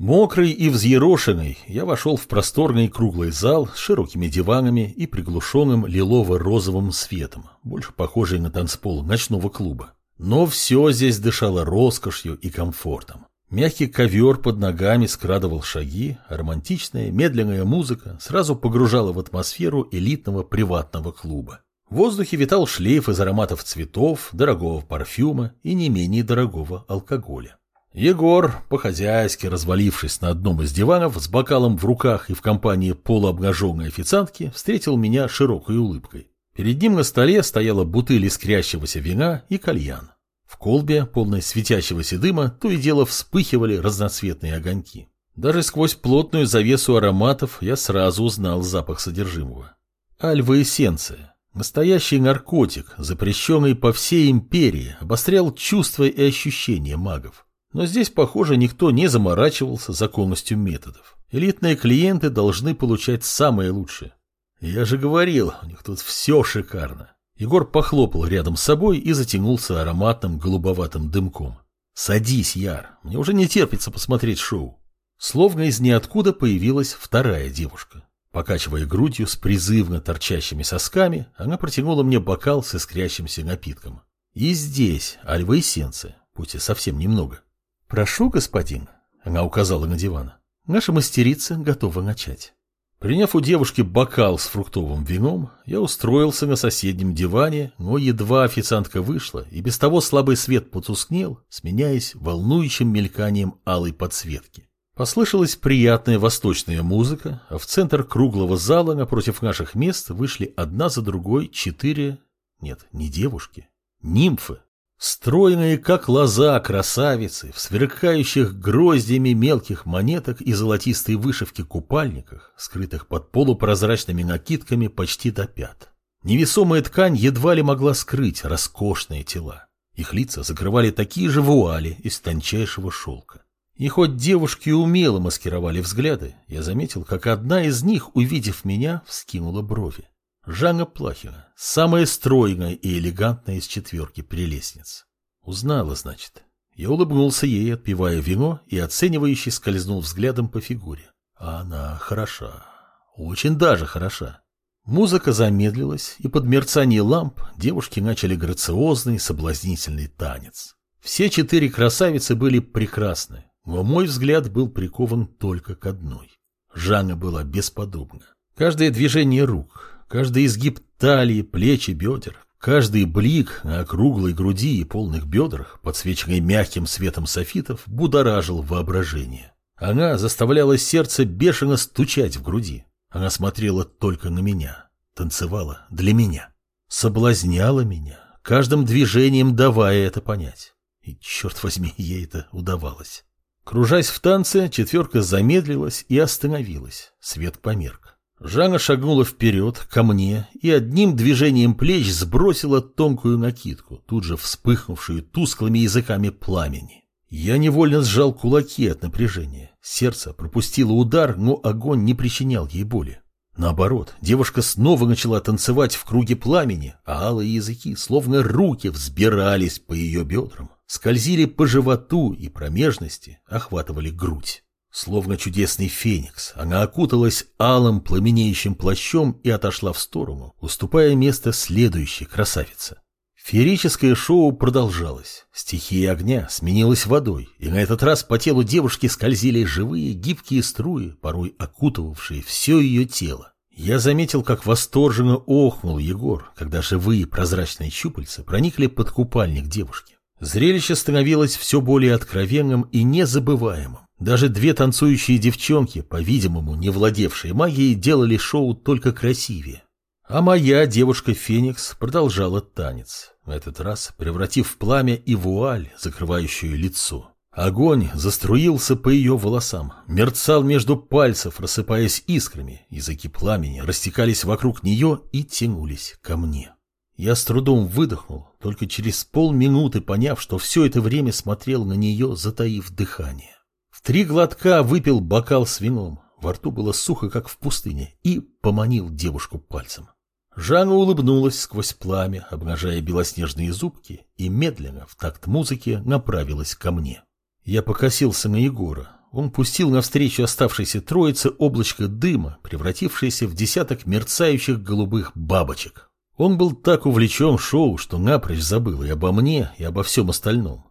Мокрый и взъерошенный, я вошел в просторный круглый зал с широкими диванами и приглушенным лилово-розовым светом, больше похожий на танцпол ночного клуба. Но все здесь дышало роскошью и комфортом. Мягкий ковер под ногами скрадывал шаги, а романтичная, медленная музыка сразу погружала в атмосферу элитного приватного клуба. В воздухе витал шлейф из ароматов цветов, дорогого парфюма и не менее дорогого алкоголя. Егор, по-хозяйски развалившись на одном из диванов с бокалом в руках и в компании полуобнаженной официантки, встретил меня широкой улыбкой. Перед ним на столе стояла бутыль искрящегося вина и кальян. В колбе, полной светящегося дыма, то и дело вспыхивали разноцветные огоньки. Даже сквозь плотную завесу ароматов я сразу узнал запах содержимого. Альва-эссенция. Настоящий наркотик, запрещенный по всей империи, обострял чувства и ощущения магов. Но здесь, похоже, никто не заморачивался законностью методов. Элитные клиенты должны получать самое лучшее. Я же говорил, у них тут все шикарно. Егор похлопал рядом с собой и затянулся ароматным голубоватым дымком. «Садись, Яр, мне уже не терпится посмотреть шоу». Словно из ниоткуда появилась вторая девушка. Покачивая грудью с призывно торчащими сосками, она протянула мне бокал с искрящимся напитком. И здесь альва-эссенция, пусть и совсем немного. «Прошу, господин», — она указала на диван, — «наша мастерица готова начать». Приняв у девушки бокал с фруктовым вином, я устроился на соседнем диване, но едва официантка вышла, и без того слабый свет потускнел, сменяясь волнующим мельканием алой подсветки. Послышалась приятная восточная музыка, а в центр круглого зала напротив наших мест вышли одна за другой четыре... Нет, не девушки, нимфы. Стройные, как лоза, красавицы, в сверкающих гроздями мелких монеток и золотистой вышивки купальниках, скрытых под полупрозрачными накидками почти до пят. Невесомая ткань едва ли могла скрыть роскошные тела. Их лица закрывали такие же вуали из тончайшего шелка. И хоть девушки умело маскировали взгляды, я заметил, как одна из них, увидев меня, вскинула брови. Жанна Плахина, самая стройная и элегантная из четверки прелестниц. Узнала, значит. Я улыбнулся ей, отпивая вино, и оценивающий скользнул взглядом по фигуре. А она хороша. Очень даже хороша. Музыка замедлилась, и под мерцание ламп девушки начали грациозный, соблазнительный танец. Все четыре красавицы были прекрасны, но мой взгляд был прикован только к одной. Жанна была бесподобна. Каждое движение рук, Каждый изгиб талии, плечи, бедер, каждый блик на округлой груди и полных бедрах, подсвеченный мягким светом софитов, будоражил воображение. Она заставляла сердце бешено стучать в груди. Она смотрела только на меня, танцевала для меня, соблазняла меня, каждым движением давая это понять. И, черт возьми, ей это удавалось. Кружась в танце, четверка замедлилась и остановилась. Свет померк. Жанна шагнула вперед, ко мне, и одним движением плеч сбросила тонкую накидку, тут же вспыхнувшую тусклыми языками пламени. Я невольно сжал кулаки от напряжения. Сердце пропустило удар, но огонь не причинял ей боли. Наоборот, девушка снова начала танцевать в круге пламени, а алые языки, словно руки, взбирались по ее бедрам, скользили по животу и промежности, охватывали грудь. Словно чудесный феникс, она окуталась алым пламенеющим плащом и отошла в сторону, уступая место следующей красавице. Феерическое шоу продолжалось. Стихия огня сменилась водой, и на этот раз по телу девушки скользили живые гибкие струи, порой окутывавшие все ее тело. Я заметил, как восторженно охнул Егор, когда живые прозрачные щупальца проникли под купальник девушки. Зрелище становилось все более откровенным и незабываемым. Даже две танцующие девчонки, по-видимому, не владевшие магией, делали шоу только красивее. А моя девушка Феникс продолжала танец, в этот раз превратив в пламя и вуаль, закрывающую лицо. Огонь заструился по ее волосам, мерцал между пальцев, рассыпаясь искрами, языки пламени растекались вокруг нее и тянулись ко мне. Я с трудом выдохнул, только через полминуты поняв, что все это время смотрел на нее, затаив дыхание три глотка выпил бокал с вином, во рту было сухо, как в пустыне, и поманил девушку пальцем. Жанна улыбнулась сквозь пламя, обнажая белоснежные зубки, и медленно, в такт музыки, направилась ко мне. Я покосился на Егора. он пустил навстречу оставшейся троице облачко дыма, превратившееся в десяток мерцающих голубых бабочек. Он был так увлечен шоу, что напрочь забыл и обо мне, и обо всем остальном.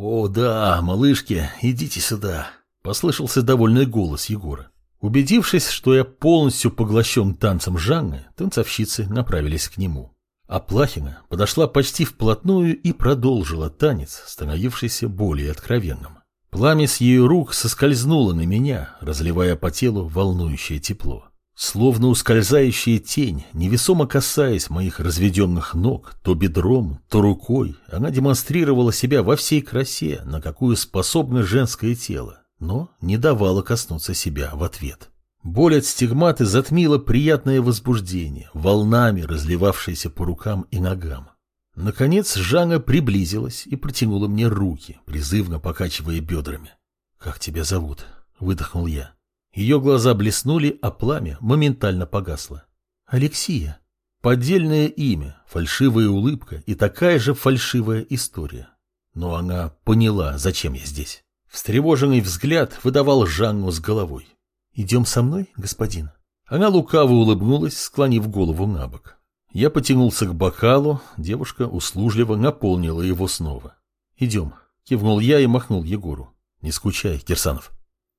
«О, да, малышки, идите сюда», — послышался довольный голос Егора. Убедившись, что я полностью поглощен танцем Жанны, танцовщицы направились к нему. А Плахина подошла почти вплотную и продолжила танец, становившийся более откровенным. Пламя с ее рук соскользнуло на меня, разливая по телу волнующее тепло. Словно ускользающая тень, невесомо касаясь моих разведенных ног, то бедром, то рукой, она демонстрировала себя во всей красе, на какую способно женское тело но не давала коснуться себя в ответ. Боль от стигматы затмила приятное возбуждение, волнами разливавшееся по рукам и ногам. Наконец Жанна приблизилась и протянула мне руки, призывно покачивая бедрами. «Как тебя зовут?» — выдохнул я. Ее глаза блеснули, а пламя моментально погасло. «Алексия». Поддельное имя, фальшивая улыбка и такая же фальшивая история. Но она поняла, зачем я здесь. Встревоженный взгляд выдавал Жанну с головой. «Идем со мной, господин?» Она лукаво улыбнулась, склонив голову на бок. Я потянулся к бокалу, девушка услужливо наполнила его снова. «Идем», — кивнул я и махнул Егору. «Не скучай, Кирсанов».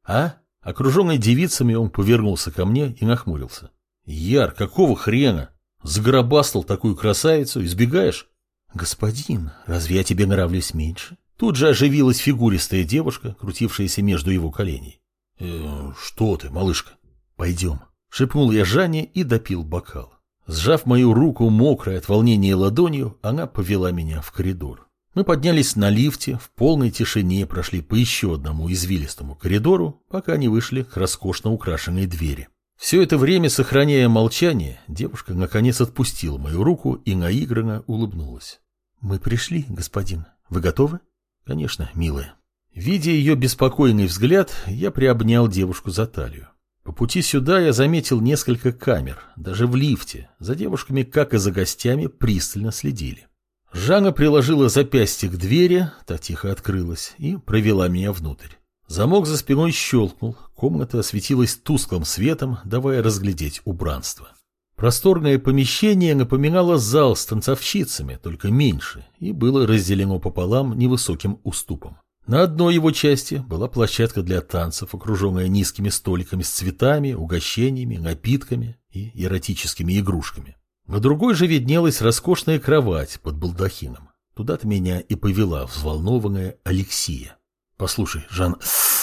«А?» Окруженный девицами, он повернулся ко мне и нахмурился. «Яр, какого хрена? Загробастал такую красавицу, избегаешь?» «Господин, разве я тебе нравлюсь меньше?» Тут же оживилась фигуристая девушка, крутившаяся между его коленей. «Э, «Что ты, малышка?» «Пойдем», — шепнул я Жанне и допил бокал. Сжав мою руку мокрой от волнения ладонью, она повела меня в коридор. Мы поднялись на лифте, в полной тишине прошли по еще одному извилистому коридору, пока не вышли к роскошно украшенной двери. Все это время, сохраняя молчание, девушка наконец отпустила мою руку и наигранно улыбнулась. «Мы пришли, господин. Вы готовы?» Конечно, милая. Видя ее беспокойный взгляд, я приобнял девушку за талию. По пути сюда я заметил несколько камер, даже в лифте. За девушками, как и за гостями, пристально следили. Жанна приложила запястье к двери, та тихо открылась, и провела меня внутрь. Замок за спиной щелкнул, комната осветилась тусклым светом, давая разглядеть убранство. Просторное помещение напоминало зал с танцовщицами, только меньше, и было разделено пополам невысоким уступом. На одной его части была площадка для танцев, окруженная низкими столиками с цветами, угощениями, напитками и эротическими игрушками. На другой же виднелась роскошная кровать под балдахином. Туда-то меня и повела взволнованная Алексия. «Послушай, Жан...»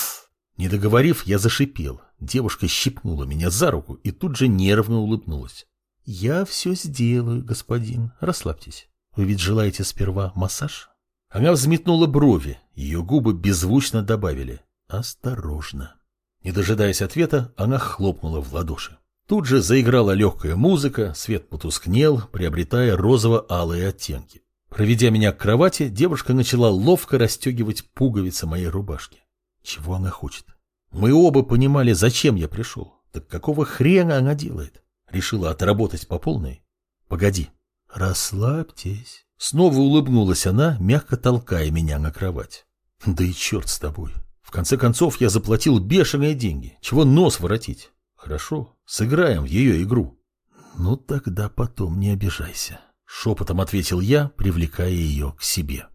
Не договорив, я зашипел. Девушка щипнула меня за руку и тут же нервно улыбнулась. «Я все сделаю, господин. Расслабьтесь. Вы ведь желаете сперва массаж?» Она взметнула брови, ее губы беззвучно добавили «Осторожно». Не дожидаясь ответа, она хлопнула в ладоши. Тут же заиграла легкая музыка, свет потускнел, приобретая розово-алые оттенки. Проведя меня к кровати, девушка начала ловко расстегивать пуговицы моей рубашки. Чего она хочет? Мы оба понимали, зачем я пришел. Так какого хрена она делает? Решила отработать по полной? Погоди. Расслабьтесь. Снова улыбнулась она, мягко толкая меня на кровать. Да и черт с тобой. В конце концов, я заплатил бешеные деньги. Чего нос воротить? Хорошо, сыграем ее игру. Ну тогда потом не обижайся. Шепотом ответил я, привлекая ее к себе.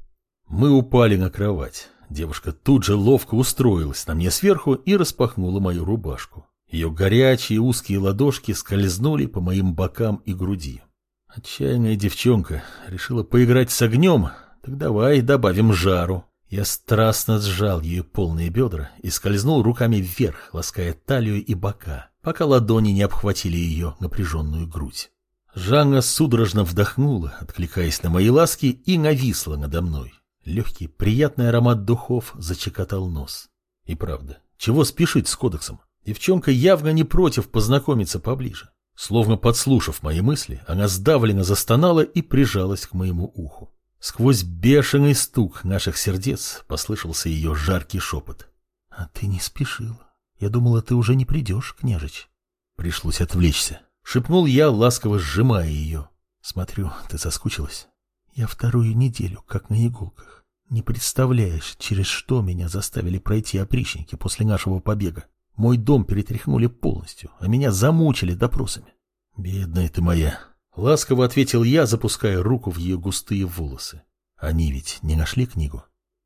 Мы упали на кровать. Девушка тут же ловко устроилась на мне сверху и распахнула мою рубашку. Ее горячие узкие ладошки скользнули по моим бокам и груди. Отчаянная девчонка решила поиграть с огнем, так давай добавим жару. Я страстно сжал ее полные бедра и скользнул руками вверх, лаская талию и бока, пока ладони не обхватили ее напряженную грудь. Жанна судорожно вдохнула, откликаясь на мои ласки, и нависла надо мной. Легкий, приятный аромат духов зачекотал нос. И правда, чего спешить с кодексом? Девчонка явно не против познакомиться поближе. Словно подслушав мои мысли, она сдавленно застонала и прижалась к моему уху. Сквозь бешеный стук наших сердец послышался ее жаркий шепот. — А ты не спешила. Я думала, ты уже не придешь, княжич. Пришлось отвлечься. Шепнул я, ласково сжимая ее. Смотрю, ты соскучилась. Я вторую неделю, как на иголках. Не представляешь, через что меня заставили пройти опричники после нашего побега. Мой дом перетряхнули полностью, а меня замучили допросами. Бедная ты моя. Ласково ответил я, запуская руку в ее густые волосы. Они ведь не нашли книгу?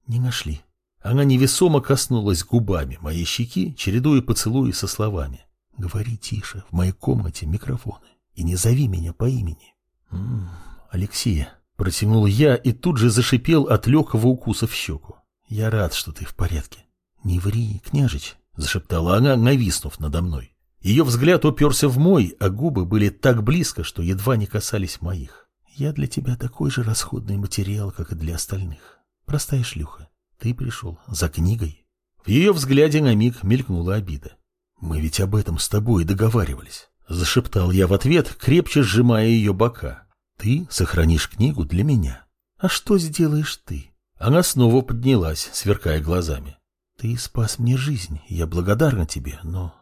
Не нашли. Она невесомо коснулась губами моей щеки, чередуя поцелуи со словами. Говори тише, в моей комнате микрофоны, и не зови меня по имени. М -м, Алексея, Протянул я и тут же зашипел от легкого укуса в щеку. «Я рад, что ты в порядке». «Не ври, княжич», — зашептала она, нависнув надо мной. Ее взгляд уперся в мой, а губы были так близко, что едва не касались моих. «Я для тебя такой же расходный материал, как и для остальных. Простая шлюха. Ты пришел за книгой». В ее взгляде на миг мелькнула обида. «Мы ведь об этом с тобой договаривались», — зашептал я в ответ, крепче сжимая ее бока. Ты сохранишь книгу для меня. А что сделаешь ты? Она снова поднялась, сверкая глазами. Ты спас мне жизнь, я благодарна тебе, но...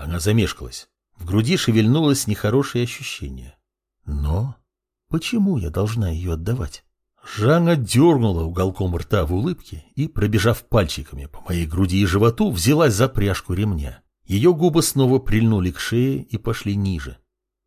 Она замешкалась. В груди шевельнулось нехорошее ощущение. Но? Почему я должна ее отдавать? Жанна дернула уголком рта в улыбке и, пробежав пальчиками по моей груди и животу, взялась за пряжку ремня. Ее губы снова прильнули к шее и пошли ниже.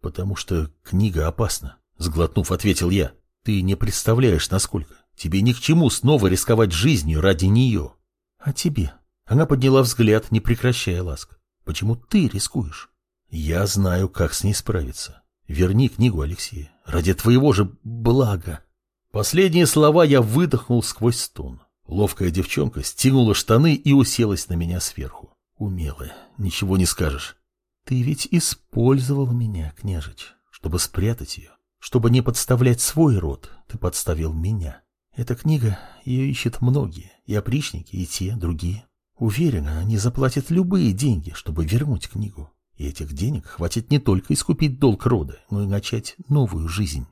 Потому что книга опасна. Сглотнув, ответил я. Ты не представляешь, насколько. Тебе ни к чему снова рисковать жизнью ради нее. А тебе? Она подняла взгляд, не прекращая ласк. Почему ты рискуешь? Я знаю, как с ней справиться. Верни книгу, Алексей, ради твоего же блага. Последние слова я выдохнул сквозь стон. Ловкая девчонка стянула штаны и уселась на меня сверху. Умелая, ничего не скажешь. Ты ведь использовал меня, княжич, чтобы спрятать ее. Чтобы не подставлять свой род, ты подставил меня. Эта книга, ее ищут многие, и опричники, и те, другие. Уверена, они заплатят любые деньги, чтобы вернуть книгу. И этих денег хватит не только искупить долг рода, но и начать новую жизнь.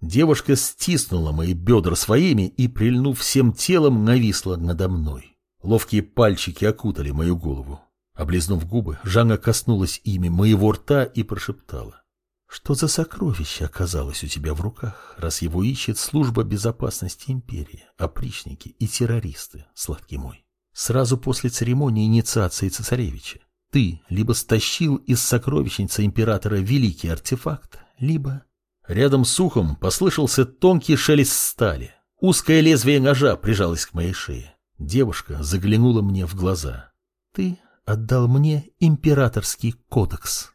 Девушка стиснула мои бедра своими и, прильнув всем телом, нависла надо мной. Ловкие пальчики окутали мою голову. Облизнув губы, Жанна коснулась ими моего рта и прошептала. Что за сокровище оказалось у тебя в руках, раз его ищет служба безопасности империи, опричники и террористы, сладкий мой? Сразу после церемонии инициации цесаревича ты либо стащил из сокровищницы императора великий артефакт, либо... Рядом с ухом послышался тонкий шелест стали. Узкое лезвие ножа прижалось к моей шее. Девушка заглянула мне в глаза. Ты отдал мне императорский кодекс.